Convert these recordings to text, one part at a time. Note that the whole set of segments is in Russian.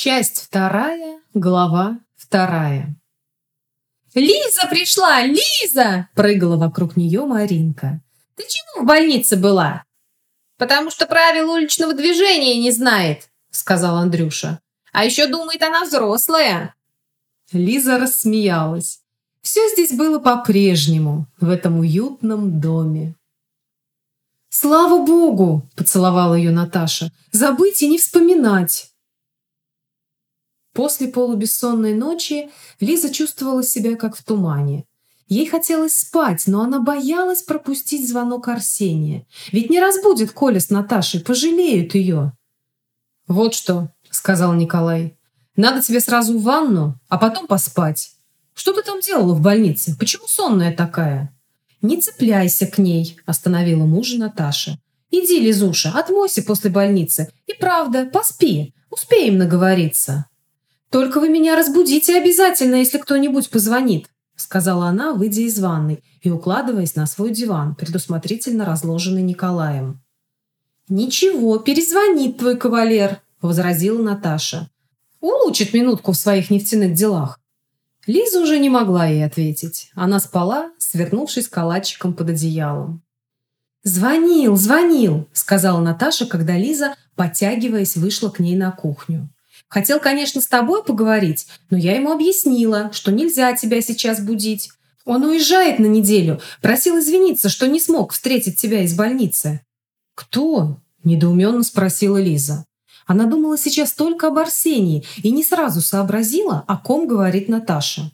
Часть вторая, глава вторая. «Лиза пришла! Лиза!» – прыгала вокруг нее Маринка. «Ты чего в больнице была?» «Потому что правил уличного движения не знает», – сказал Андрюша. «А еще думает, она взрослая». Лиза рассмеялась. Все здесь было по-прежнему, в этом уютном доме. «Слава Богу!» – поцеловала ее Наташа. «Забыть и не вспоминать!» После полубессонной ночи Лиза чувствовала себя как в тумане. Ей хотелось спать, но она боялась пропустить звонок Арсения. Ведь не разбудит Коля с Наташей, пожалеют ее. «Вот что», — сказал Николай, — «надо тебе сразу в ванну, а потом поспать. Что ты там делала в больнице? Почему сонная такая?» «Не цепляйся к ней», — остановила мужа Наташа. «Иди, Лизуша, отмойся после больницы. И правда, поспи, успеем наговориться». «Только вы меня разбудите обязательно, если кто-нибудь позвонит», сказала она, выйдя из ванной и укладываясь на свой диван, предусмотрительно разложенный Николаем. «Ничего, перезвонит твой кавалер», — возразила Наташа. «Улучшит минутку в своих нефтяных делах». Лиза уже не могла ей ответить. Она спала, свернувшись калачиком под одеялом. «Звонил, звонил», — сказала Наташа, когда Лиза, подтягиваясь, вышла к ней на кухню. Хотел, конечно, с тобой поговорить, но я ему объяснила, что нельзя тебя сейчас будить. Он уезжает на неделю, просил извиниться, что не смог встретить тебя из больницы». «Кто?» – недоуменно спросила Лиза. Она думала сейчас только об Арсении и не сразу сообразила, о ком говорит Наташа.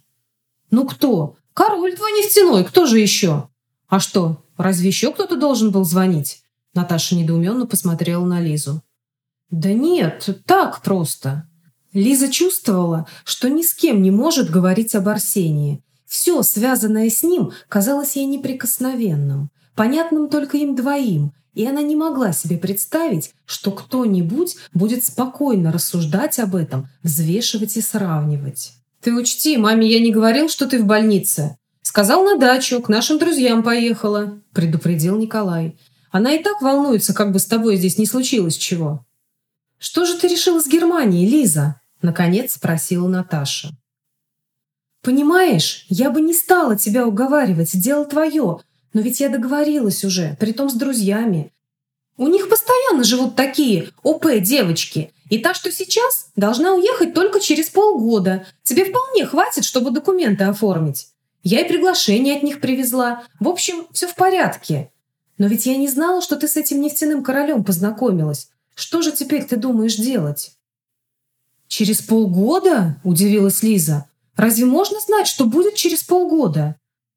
«Ну кто? Король твой нефтяной, кто же еще?» «А что, разве еще кто-то должен был звонить?» Наташа недоуменно посмотрела на Лизу. Да нет, так просто. Лиза чувствовала, что ни с кем не может говорить об Арсении. Все, связанное с ним, казалось ей неприкосновенным, понятным только им двоим, и она не могла себе представить, что кто-нибудь будет спокойно рассуждать об этом, взвешивать и сравнивать. «Ты учти, маме я не говорил, что ты в больнице. Сказал на дачу, к нашим друзьям поехала», – предупредил Николай. «Она и так волнуется, как бы с тобой здесь не случилось чего». «Что же ты решила с Германией, Лиза?» – наконец спросила Наташа. «Понимаешь, я бы не стала тебя уговаривать, дело твое, но ведь я договорилась уже, притом с друзьями. У них постоянно живут такие ОП-девочки, и та, что сейчас, должна уехать только через полгода. Тебе вполне хватит, чтобы документы оформить. Я и приглашение от них привезла. В общем, все в порядке. Но ведь я не знала, что ты с этим нефтяным королем познакомилась. Что же теперь ты думаешь делать?» «Через полгода?» – удивилась Лиза. «Разве можно знать, что будет через полгода?»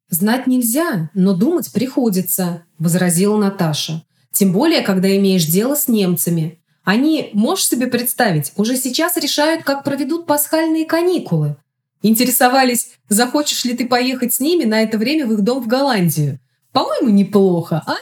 «Знать нельзя, но думать приходится», – возразила Наташа. «Тем более, когда имеешь дело с немцами. Они, можешь себе представить, уже сейчас решают, как проведут пасхальные каникулы. Интересовались, захочешь ли ты поехать с ними на это время в их дом в Голландию. По-моему, неплохо, а?»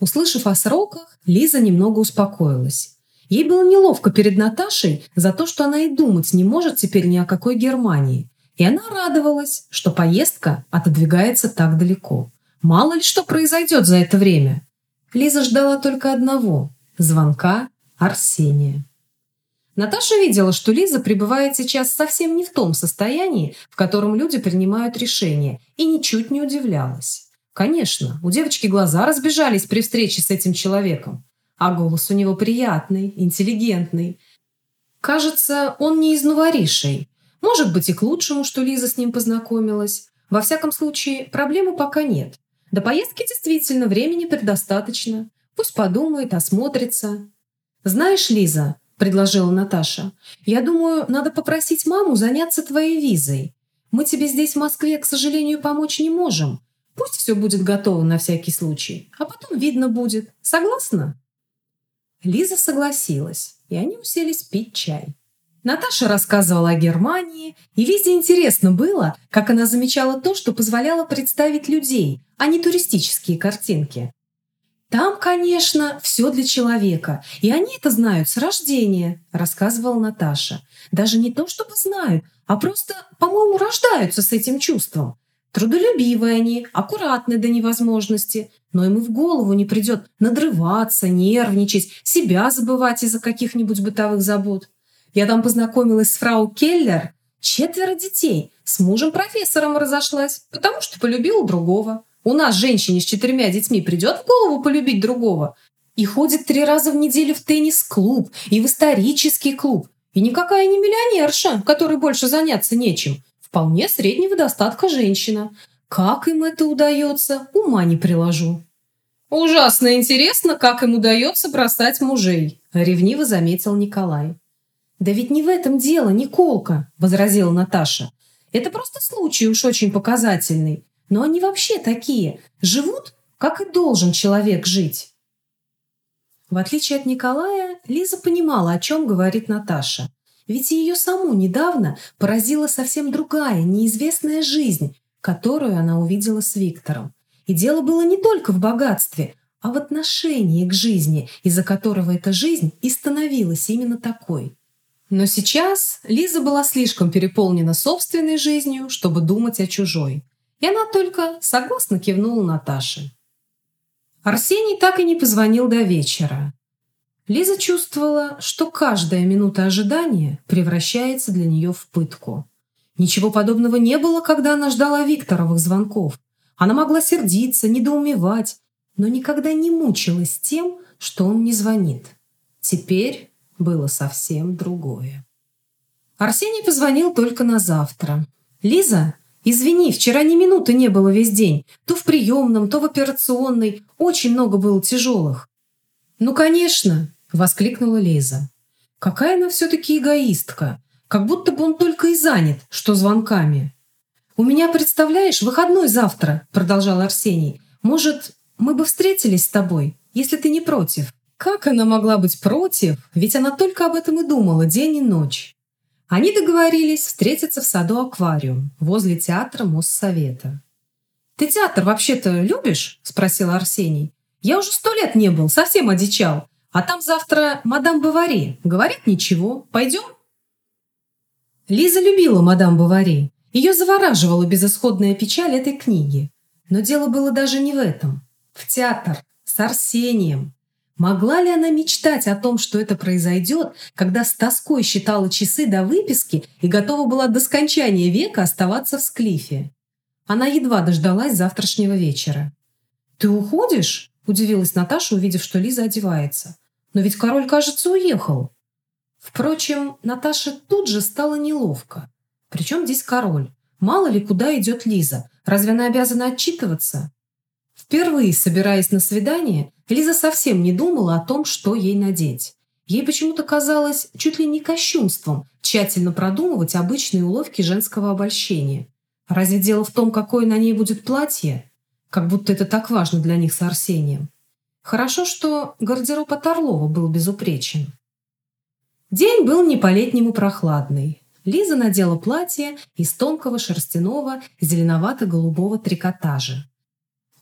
Услышав о сроках, Лиза немного успокоилась. Ей было неловко перед Наташей за то, что она и думать не может теперь ни о какой Германии. И она радовалась, что поездка отодвигается так далеко. Мало ли что произойдет за это время. Лиза ждала только одного – звонка Арсения. Наташа видела, что Лиза пребывает сейчас совсем не в том состоянии, в котором люди принимают решения, и ничуть не удивлялась. Конечно, у девочки глаза разбежались при встрече с этим человеком, а голос у него приятный, интеллигентный. Кажется, он не из новоришей. Может быть и к лучшему, что Лиза с ним познакомилась. Во всяком случае, проблемы пока нет. До поездки действительно времени предостаточно. Пусть подумает, осмотрится. «Знаешь, Лиза», — предложила Наташа, «я думаю, надо попросить маму заняться твоей визой. Мы тебе здесь, в Москве, к сожалению, помочь не можем. Пусть все будет готово на всякий случай, а потом видно будет. Согласна?» Лиза согласилась, и они уселись пить чай. Наташа рассказывала о Германии, и Лизе интересно было, как она замечала то, что позволяло представить людей, а не туристические картинки. «Там, конечно, все для человека, и они это знают с рождения», – рассказывала Наташа. «Даже не то, чтобы знают, а просто, по-моему, рождаются с этим чувством. Трудолюбивые они, аккуратны до невозможности, но им и в голову не придет надрываться, нервничать, себя забывать из-за каких-нибудь бытовых забот. Я там познакомилась с фрау Келлер. Четверо детей. С мужем-профессором разошлась, потому что полюбила другого. У нас женщине с четырьмя детьми придет в голову полюбить другого. И ходит три раза в неделю в теннис-клуб и в исторический клуб. И никакая не миллионерша, которой больше заняться нечем. Вполне среднего достатка женщина. Как им это удается, ума не приложу. «Ужасно интересно, как им удается бросать мужей», — ревниво заметил Николай. «Да ведь не в этом дело, Николка», — возразила Наташа. «Это просто случай уж очень показательный. Но они вообще такие. Живут, как и должен человек жить». В отличие от Николая, Лиза понимала, о чем говорит Наташа. Ведь ее саму недавно поразила совсем другая, неизвестная жизнь, которую она увидела с Виктором. И дело было не только в богатстве, а в отношении к жизни, из-за которого эта жизнь и становилась именно такой. Но сейчас Лиза была слишком переполнена собственной жизнью, чтобы думать о чужой. И она только согласно кивнула Наташе. Арсений так и не позвонил до вечера. Лиза чувствовала, что каждая минута ожидания превращается для нее в пытку. Ничего подобного не было, когда она ждала Викторовых звонков. Она могла сердиться, недоумевать, но никогда не мучилась тем, что он не звонит. Теперь было совсем другое. Арсений позвонил только на завтра. «Лиза, Извини, вчера ни минуты не было весь день. То в приемном, то в операционной. Очень много было тяжелых. Ну, конечно, воскликнула Лиза. Какая она все-таки эгоистка. Как будто бы он только и занят, что звонками. «У меня, представляешь, выходной завтра», — продолжал Арсений. «Может, мы бы встретились с тобой, если ты не против?» Как она могла быть против? Ведь она только об этом и думала день и ночь. Они договорились встретиться в саду «Аквариум» возле театра Моссовета. «Ты театр вообще-то любишь?» – спросил Арсений. «Я уже сто лет не был, совсем одичал. А там завтра мадам Бавари. Говорит, ничего. Пойдем?» Лиза любила мадам Бавари. Ее завораживала безысходная печаль этой книги. Но дело было даже не в этом. В театр. С Арсением. Могла ли она мечтать о том, что это произойдет, когда с тоской считала часы до выписки и готова была до скончания века оставаться в склифе? Она едва дождалась завтрашнего вечера. «Ты уходишь?» – удивилась Наташа, увидев, что Лиза одевается. «Но ведь король, кажется, уехал». Впрочем, Наташе тут же стало неловко. Причем здесь король? Мало ли, куда идет Лиза? Разве она обязана отчитываться? Впервые, собираясь на свидание, Лиза совсем не думала о том, что ей надеть. Ей почему-то казалось чуть ли не кощунством тщательно продумывать обычные уловки женского обольщения. Разве дело в том, какое на ней будет платье? Как будто это так важно для них с Арсением. Хорошо, что гардероб от Орлова был безупречен. День был не по-летнему прохладный. Лиза надела платье из тонкого шерстяного зеленовато-голубого трикотажа.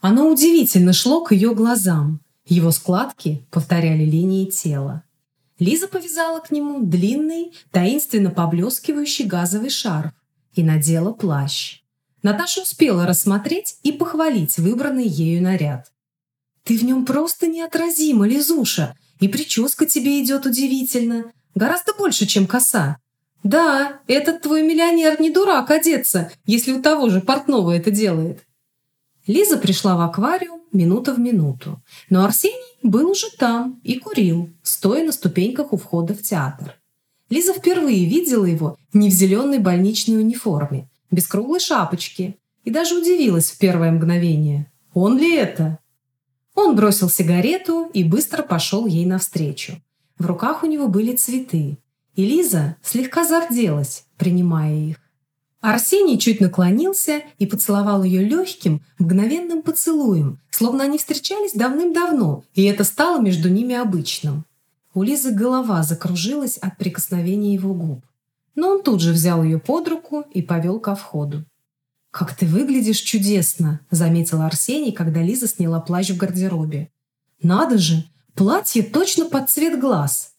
Оно удивительно шло к ее глазам. Его складки повторяли линии тела. Лиза повязала к нему длинный, таинственно поблескивающий газовый шарф и надела плащ. Наташа успела рассмотреть и похвалить выбранный ею наряд. «Ты в нем просто неотразима, Лизуша, и прическа тебе идет удивительно, гораздо больше, чем коса. Да, этот твой миллионер не дурак одеться, если у того же портного это делает. Лиза пришла в аквариум минута в минуту, но Арсений был уже там и курил, стоя на ступеньках у входа в театр. Лиза впервые видела его не в зеленой больничной униформе, без круглой шапочки, и даже удивилась в первое мгновение. Он ли это? Он бросил сигарету и быстро пошел ей навстречу. В руках у него были цветы, и Лиза слегка зарделась, принимая их. Арсений чуть наклонился и поцеловал ее легким, мгновенным поцелуем, словно они встречались давным-давно, и это стало между ними обычным. У Лизы голова закружилась от прикосновения его губ. Но он тут же взял ее под руку и повел ко входу. «Как ты выглядишь чудесно!» – заметил Арсений, когда Лиза сняла плащ в гардеробе. «Надо же! Платье точно под цвет глаз!»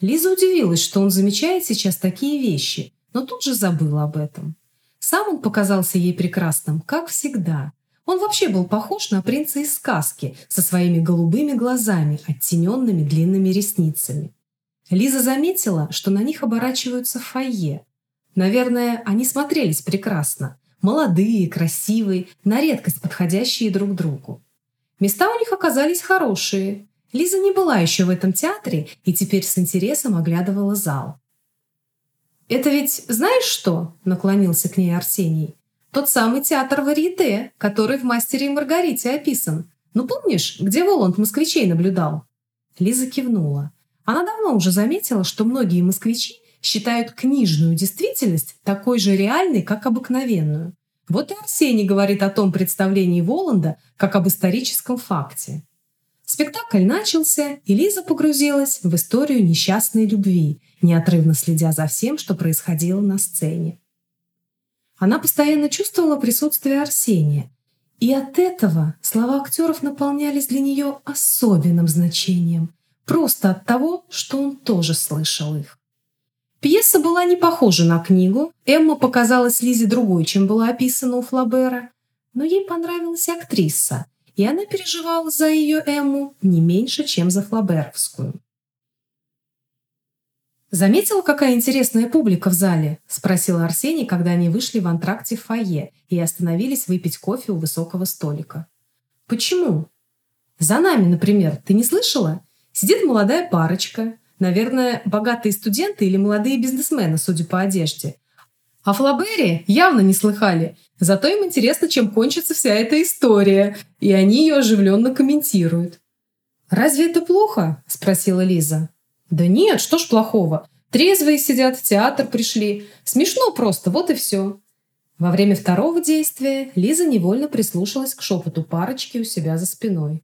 Лиза удивилась, что он замечает сейчас такие вещи, но тут же забыла об этом. Сам он показался ей прекрасным, как всегда. Он вообще был похож на принца из сказки со своими голубыми глазами, оттененными длинными ресницами. Лиза заметила, что на них оборачиваются в фойе. Наверное, они смотрелись прекрасно. Молодые, красивые, на редкость подходящие друг другу. Места у них оказались хорошие. Лиза не была еще в этом театре и теперь с интересом оглядывала зал. «Это ведь знаешь что?» – наклонился к ней Арсений. «Тот самый театр Варьете, который в «Мастере и Маргарите» описан. Ну помнишь, где Воланд москвичей наблюдал?» Лиза кивнула. Она давно уже заметила, что многие москвичи считают книжную действительность такой же реальной, как обыкновенную. Вот и Арсений говорит о том представлении Воланда как об историческом факте. Спектакль начался, и Лиза погрузилась в историю несчастной любви, неотрывно следя за всем, что происходило на сцене. Она постоянно чувствовала присутствие Арсения, и от этого слова актеров наполнялись для нее особенным значением, просто от того, что он тоже слышал их. Пьеса была не похожа на книгу, Эмма показалась Лизе другой, чем была описана у Флабера, но ей понравилась актриса – и она переживала за ее Эмму не меньше, чем за Флаберовскую. «Заметила, какая интересная публика в зале?» – спросил Арсений, когда они вышли в антракте в фойе и остановились выпить кофе у высокого столика. «Почему?» «За нами, например, ты не слышала? Сидит молодая парочка, наверное, богатые студенты или молодые бизнесмены, судя по одежде. О Флабере явно не слыхали. Зато им интересно, чем кончится вся эта история, и они ее оживленно комментируют. «Разве это плохо?» – спросила Лиза. «Да нет, что ж плохого. Трезвые сидят, в театр пришли. Смешно просто, вот и все». Во время второго действия Лиза невольно прислушалась к шепоту парочки у себя за спиной.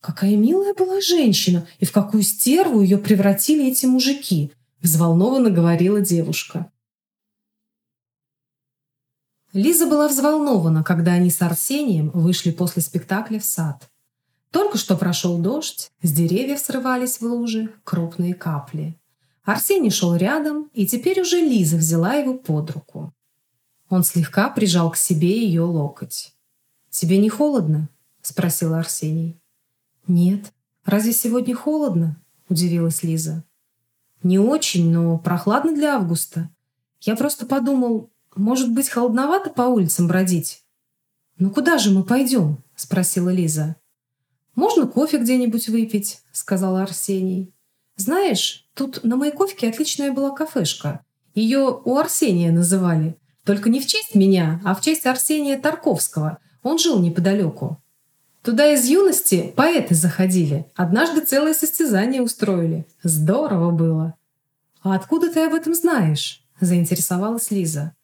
«Какая милая была женщина, и в какую стерву ее превратили эти мужики!» – взволнованно говорила девушка. Лиза была взволнована, когда они с Арсением вышли после спектакля в сад. Только что прошел дождь, с деревьев срывались в лужи крупные капли. Арсений шел рядом, и теперь уже Лиза взяла его под руку. Он слегка прижал к себе ее локоть. «Тебе не холодно?» – спросил Арсений. «Нет. Разве сегодня холодно?» – удивилась Лиза. «Не очень, но прохладно для августа. Я просто подумал, может быть, холодновато по улицам бродить? «Ну куда же мы пойдем?» – спросила Лиза. «Можно кофе где-нибудь выпить», – сказал Арсений. «Знаешь, тут на Маяковке отличная была кафешка. Ее у Арсения называли. Только не в честь меня, а в честь Арсения Тарковского. Он жил неподалеку. Туда из юности поэты заходили. Однажды целое состязание устроили. Здорово было. «А откуда ты об этом знаешь?» – заинтересовалась Лиза.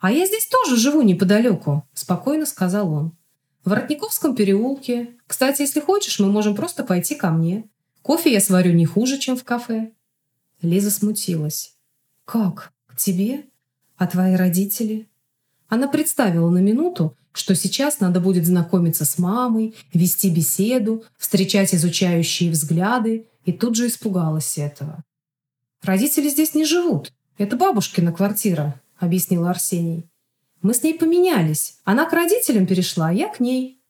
«А я здесь тоже живу неподалеку», – спокойно сказал он. «В Воротниковском переулке. Кстати, если хочешь, мы можем просто пойти ко мне. Кофе я сварю не хуже, чем в кафе». Лиза смутилась. «Как? К тебе? А твои родители?» Она представила на минуту, что сейчас надо будет знакомиться с мамой, вести беседу, встречать изучающие взгляды, и тут же испугалась этого. «Родители здесь не живут. Это бабушкина квартира объяснил Арсений. «Мы с ней поменялись. Она к родителям перешла, а я к ней».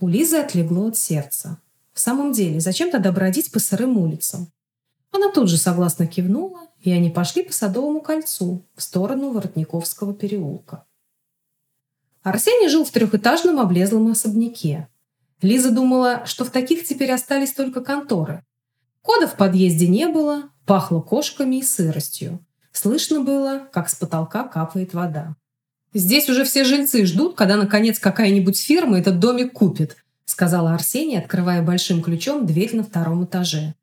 У Лизы отлегло от сердца. В самом деле, зачем тогда бродить по сырым улицам? Она тут же согласно кивнула, и они пошли по Садовому кольцу в сторону Воротниковского переулка. Арсений жил в трехэтажном облезлом особняке. Лиза думала, что в таких теперь остались только конторы. Кода в подъезде не было, пахло кошками и сыростью. Слышно было, как с потолка капает вода. «Здесь уже все жильцы ждут, когда, наконец, какая-нибудь фирма этот домик купит», сказала Арсений, открывая большим ключом дверь на втором этаже.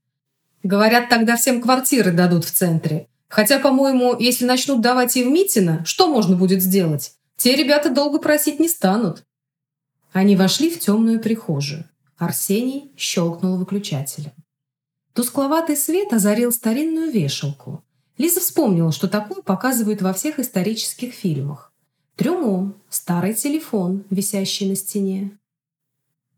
«Говорят, тогда всем квартиры дадут в центре. Хотя, по-моему, если начнут давать и в Митино, что можно будет сделать? Те ребята долго просить не станут». Они вошли в темную прихожую. Арсений щелкнул выключателем. Тускловатый свет озарил старинную вешалку. Лиза вспомнила, что такое показывают во всех исторических фильмах. Трюмо, старый телефон, висящий на стене.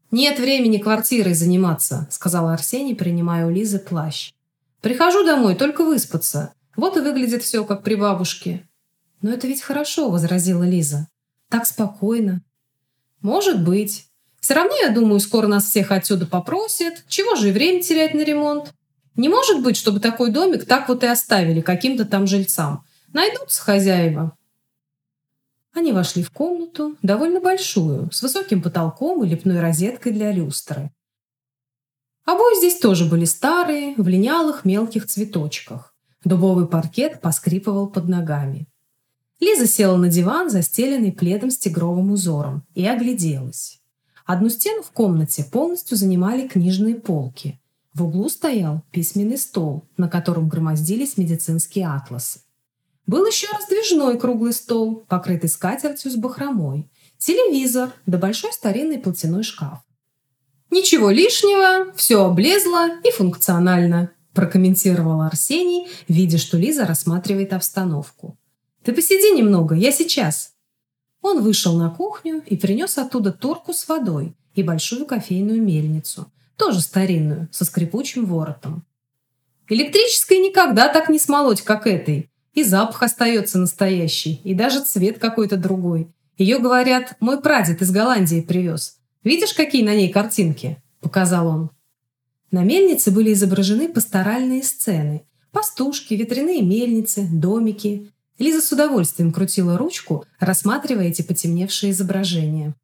«Нет времени квартирой заниматься», — сказал Арсений, принимая у Лизы плащ. «Прихожу домой только выспаться. Вот и выглядит все, как при бабушке». «Но это ведь хорошо», — возразила Лиза. «Так спокойно». «Может быть. Все равно, я думаю, скоро нас всех отсюда попросят. Чего же и время терять на ремонт?» Не может быть, чтобы такой домик так вот и оставили каким-то там жильцам. Найдутся хозяева. Они вошли в комнату, довольно большую, с высоким потолком и лепной розеткой для люстры. Обои здесь тоже были старые, в линялых мелких цветочках. Дубовый паркет поскрипывал под ногами. Лиза села на диван, застеленный пледом с тигровым узором, и огляделась. Одну стену в комнате полностью занимали книжные полки. В углу стоял письменный стол, на котором громоздились медицинские атласы. Был еще раздвижной круглый стол, покрытый скатертью с бахромой, телевизор да большой старинный платяной шкаф. «Ничего лишнего, все облезло и функционально», прокомментировал Арсений, видя, что Лиза рассматривает обстановку. «Ты посиди немного, я сейчас». Он вышел на кухню и принес оттуда турку с водой и большую кофейную мельницу, тоже старинную, со скрипучим воротом. Электрической никогда так не смолоть, как этой. И запах остается настоящий, и даже цвет какой-то другой. Ее, говорят, мой прадед из Голландии привез. Видишь, какие на ней картинки?» – показал он. На мельнице были изображены пасторальные сцены. Пастушки, ветряные мельницы, домики. Лиза с удовольствием крутила ручку, рассматривая эти потемневшие изображения.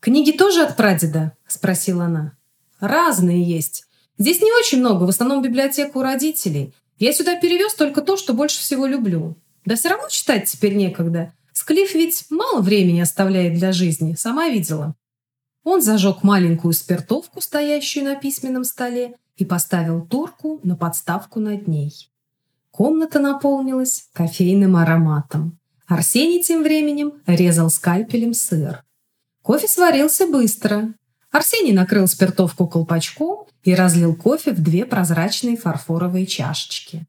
«Книги тоже от прадеда?» – спросила она. «Разные есть. Здесь не очень много, в основном библиотека у родителей. Я сюда перевез только то, что больше всего люблю. Да все равно читать теперь некогда. Склиф ведь мало времени оставляет для жизни, сама видела». Он зажег маленькую спиртовку, стоящую на письменном столе, и поставил турку на подставку над ней. Комната наполнилась кофейным ароматом. Арсений тем временем резал скальпелем сыр. Кофе сварился быстро. Арсений накрыл спиртовку колпачком и разлил кофе в две прозрачные фарфоровые чашечки.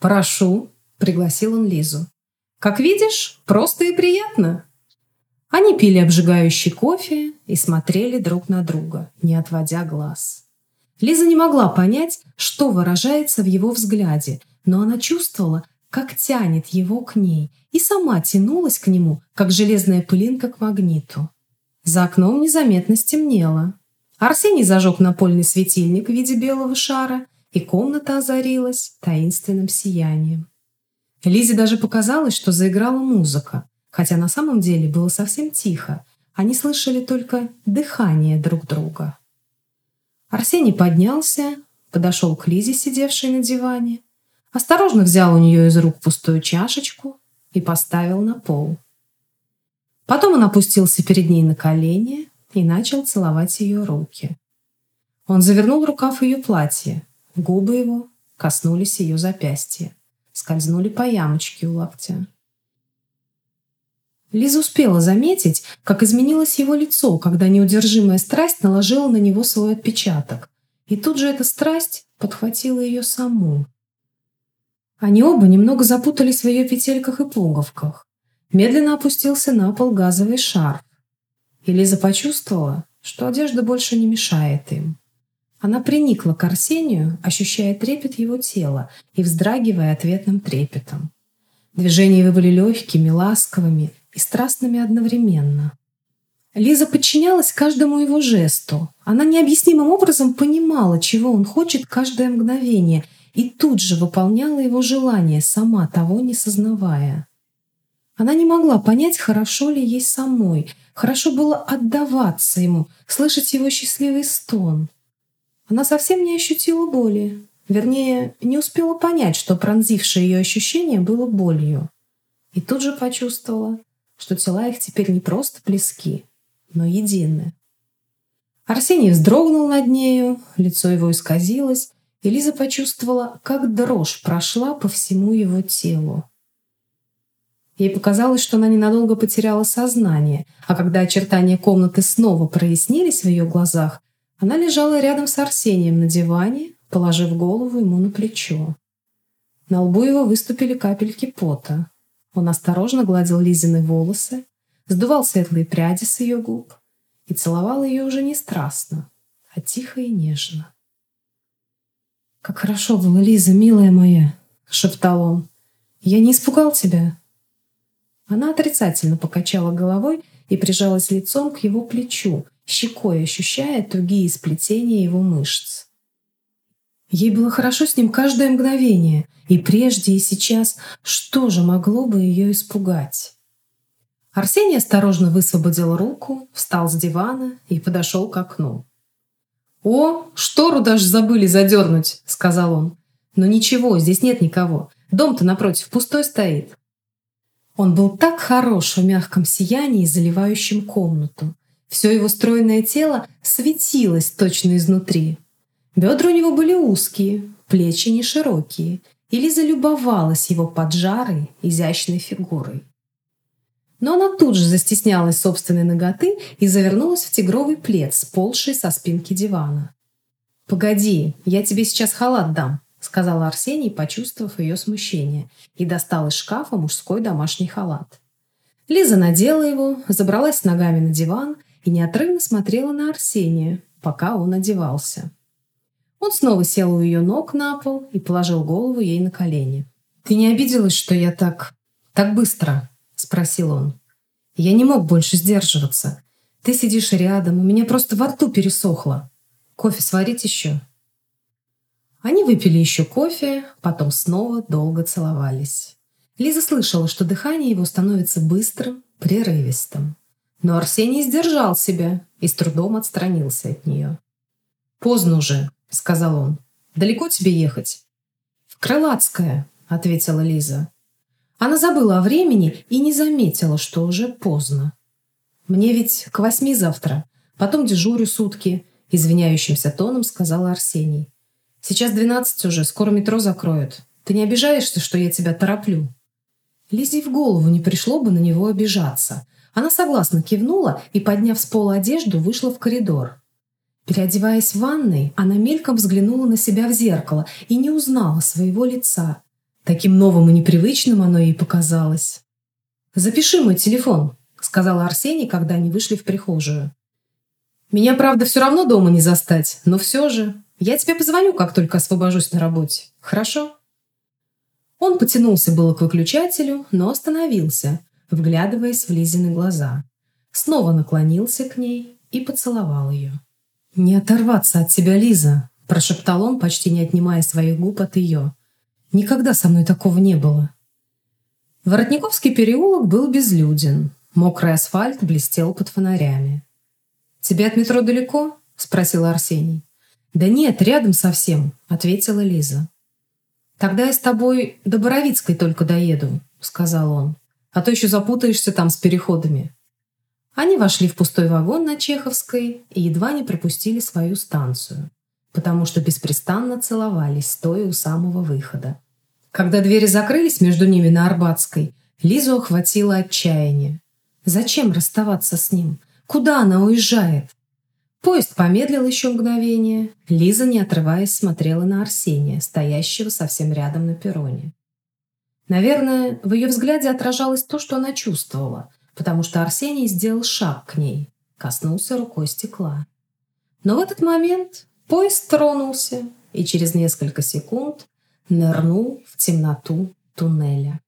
«Прошу», — пригласил он Лизу. «Как видишь, просто и приятно». Они пили обжигающий кофе и смотрели друг на друга, не отводя глаз. Лиза не могла понять, что выражается в его взгляде, но она чувствовала, как тянет его к ней, и сама тянулась к нему, как железная пылинка к магниту. За окном незаметно стемнело. Арсений зажег напольный светильник в виде белого шара, и комната озарилась таинственным сиянием. Лизе даже показалось, что заиграла музыка, хотя на самом деле было совсем тихо. Они слышали только дыхание друг друга. Арсений поднялся, подошел к Лизе, сидевшей на диване, осторожно взял у нее из рук пустую чашечку и поставил на пол. Потом он опустился перед ней на колени и начал целовать ее руки. Он завернул рукав ее платья, губы его коснулись ее запястья, скользнули по ямочке у локтя. Лиза успела заметить, как изменилось его лицо, когда неудержимая страсть наложила на него свой отпечаток. И тут же эта страсть подхватила ее саму. Они оба немного запутались в ее петельках и пуговках. Медленно опустился на пол газовый шар. И Лиза почувствовала, что одежда больше не мешает им. Она приникла к Арсению, ощущая трепет его тела и вздрагивая ответным трепетом. Движения его были легкими, ласковыми, и страстными одновременно. Лиза подчинялась каждому его жесту. Она необъяснимым образом понимала, чего он хочет каждое мгновение, и тут же выполняла его желание, сама того не сознавая. Она не могла понять, хорошо ли ей самой. Хорошо было отдаваться ему, слышать его счастливый стон. Она совсем не ощутила боли. Вернее, не успела понять, что пронзившее ее ощущение было болью. И тут же почувствовала, что тела их теперь не просто близки, но едины. Арсений вздрогнул над нею, лицо его исказилось, и Лиза почувствовала, как дрожь прошла по всему его телу. Ей показалось, что она ненадолго потеряла сознание, а когда очертания комнаты снова прояснились в ее глазах, она лежала рядом с Арсением на диване, положив голову ему на плечо. На лбу его выступили капельки пота. Он осторожно гладил Лизины волосы, сдувал светлые пряди с ее губ и целовал ее уже не страстно, а тихо и нежно. «Как хорошо было, Лиза, милая моя!» — шептал он. «Я не испугал тебя?» Она отрицательно покачала головой и прижалась лицом к его плечу, щекой ощущая тугие сплетения его мышц. Ей было хорошо с ним каждое мгновение, и прежде, и сейчас, что же могло бы ее испугать? Арсений осторожно высвободил руку, встал с дивана и подошел к окну. «О, штору даже забыли задернуть», — сказал он. «Но ничего, здесь нет никого. Дом-то напротив пустой стоит». Он был так хорош в мягком сиянии, заливающем комнату. Все его стройное тело светилось точно изнутри. Бедра у него были узкие, плечи не широкие, и Лиза любовалась его поджарой, изящной фигурой. Но она тут же застеснялась собственной ноготы и завернулась в тигровый плед, сползший со спинки дивана. «Погоди, я тебе сейчас халат дам», — сказал Арсений, почувствовав ее смущение, и достал из шкафа мужской домашний халат. Лиза надела его, забралась ногами на диван и неотрывно смотрела на Арсения, пока он одевался. Он снова сел у ее ног на пол и положил голову ей на колени. «Ты не обиделась, что я так... так быстро?» Спросил он. Я не мог больше сдерживаться. Ты сидишь рядом, у меня просто во рту пересохло. Кофе сварить еще?» Они выпили еще кофе, потом снова долго целовались. Лиза слышала, что дыхание его становится быстрым, прерывистым. Но Арсений сдержал себя и с трудом отстранился от нее. «Поздно уже», — сказал он. «Далеко тебе ехать?» «В Крылатское», — ответила Лиза. Она забыла о времени и не заметила, что уже поздно. «Мне ведь к восьми завтра, потом дежурю сутки», — извиняющимся тоном сказал Арсений. «Сейчас двенадцать уже, скоро метро закроют. Ты не обижаешься, что я тебя тороплю?» Лизе в голову не пришло бы на него обижаться. Она согласно кивнула и, подняв с пола одежду, вышла в коридор. Переодеваясь в ванной, она мельком взглянула на себя в зеркало и не узнала своего лица. Таким новым и непривычным оно ей показалось. «Запиши мой телефон», — сказал Арсений, когда они вышли в прихожую. «Меня, правда, все равно дома не застать, но все же. Я тебе позвоню, как только освобожусь на работе. Хорошо?» Он потянулся было к выключателю, но остановился, вглядываясь в Лизины глаза. Снова наклонился к ней и поцеловал ее. «Не оторваться от тебя, Лиза!» – прошептал он, почти не отнимая своих губ от ее. Никогда со мной такого не было. Воротниковский переулок был безлюден. Мокрый асфальт блестел под фонарями. «Тебе от метро далеко?» – спросил Арсений. «Да нет, рядом совсем», – ответила Лиза. «Тогда я с тобой до Боровицкой только доеду», – сказал он. «А то еще запутаешься там с переходами». Они вошли в пустой вагон на Чеховской и едва не пропустили свою станцию, потому что беспрестанно целовались, стоя у самого выхода. Когда двери закрылись между ними на Арбатской, Лизу охватило отчаяние. Зачем расставаться с ним? Куда она уезжает? Поезд помедлил еще мгновение. Лиза, не отрываясь, смотрела на Арсения, стоящего совсем рядом на перроне. Наверное, в ее взгляде отражалось то, что она чувствовала, потому что Арсений сделал шаг к ней, коснулся рукой стекла. Но в этот момент поезд тронулся, и через несколько секунд нырнул в темноту туннеля.